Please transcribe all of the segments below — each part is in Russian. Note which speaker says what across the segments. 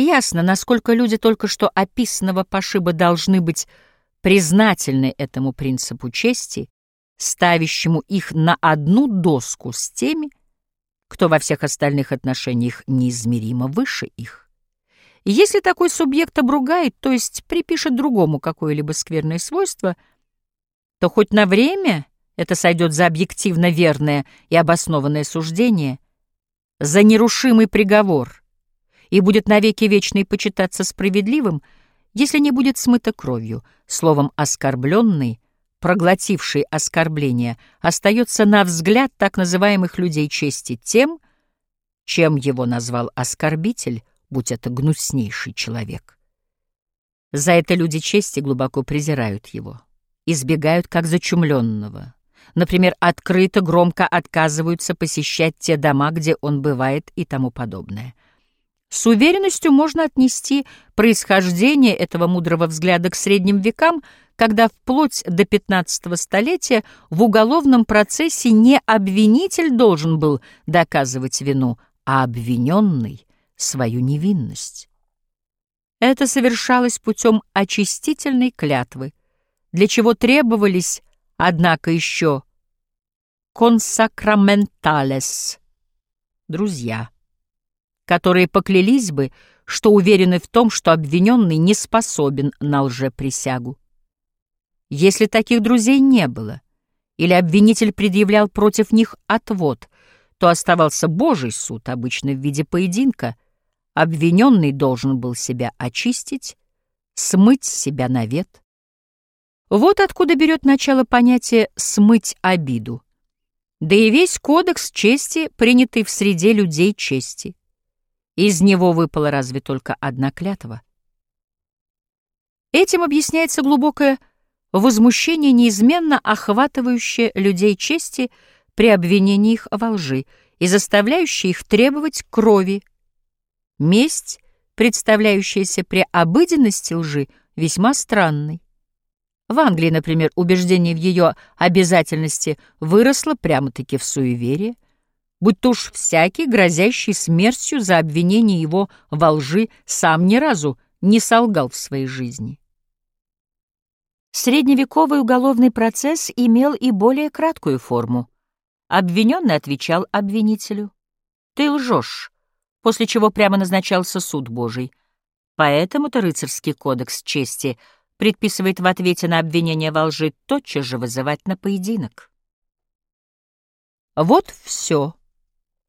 Speaker 1: Ясно, насколько люди только что описанного пошиба должны быть признательны этому принципу чести, ставящему их на одну доску с теми, кто во всех остальных отношениях неизмеримо выше их. И если такой субъект обругает, то есть припишет другому какое-либо скверное свойство, то хоть на время это сойдет за объективно верное и обоснованное суждение, за нерушимый приговор и будет навеки вечный почитаться справедливым, если не будет смыто кровью, словом «оскорбленный», проглотивший оскорбление, остается на взгляд так называемых людей чести тем, чем его назвал оскорбитель, будь это гнуснейший человек. За это люди чести глубоко презирают его, избегают как зачумленного. Например, открыто, громко отказываются посещать те дома, где он бывает и тому подобное. С уверенностью можно отнести происхождение этого мудрого взгляда к средним векам, когда вплоть до XV столетия в уголовном процессе не обвинитель должен был доказывать вину, а обвиненный — свою невинность. Это совершалось путем очистительной клятвы, для чего требовались, однако, еще консакраменталес — друзья которые поклялись бы, что уверены в том, что обвиненный не способен на лжеприсягу. Если таких друзей не было, или обвинитель предъявлял против них отвод, то оставался Божий суд, обычно в виде поединка. Обвиненный должен был себя очистить, смыть с себя навет. Вот откуда берет начало понятие «смыть обиду». Да и весь кодекс чести, принятый в среде людей чести. Из него выпала разве только одна клятва. Этим объясняется глубокое возмущение, неизменно охватывающее людей чести при обвинении их во лжи и заставляющее их требовать крови. Месть, представляющаяся при обыденности лжи, весьма странной. В Англии, например, убеждение в ее обязательности выросло прямо-таки в суеверие — будь то уж всякий, грозящий смертью за обвинение его во лжи, сам ни разу не солгал в своей жизни. Средневековый уголовный процесс имел и более краткую форму. Обвиненный отвечал обвинителю. «Ты лжешь», после чего прямо назначался суд Божий. Поэтому-то рыцарский кодекс чести предписывает в ответе на обвинение во лжи тотчас же вызывать на поединок. Вот все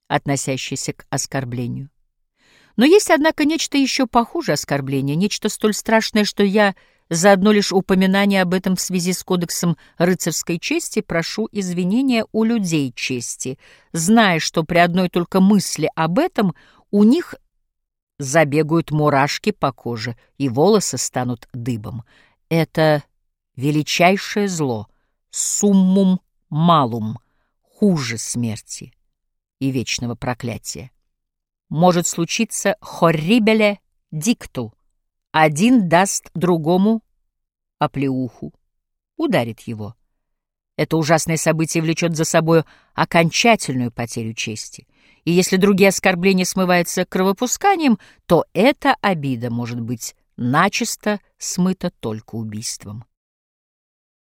Speaker 1: относящийся к оскорблению. Но есть, однако, нечто еще похуже оскорбления, нечто столь страшное, что я за одно лишь упоминание об этом в связи с кодексом рыцарской чести прошу извинения у людей чести, зная, что при одной только мысли об этом у них забегают мурашки по коже, и волосы станут дыбом. Это величайшее зло, суммум малум, хуже смерти и вечного проклятия. Может случиться хоррибеле дикту. Один даст другому оплеуху, ударит его. Это ужасное событие влечет за собой окончательную потерю чести. И если другие оскорбления смываются кровопусканием, то эта обида может быть начисто смыта только убийством.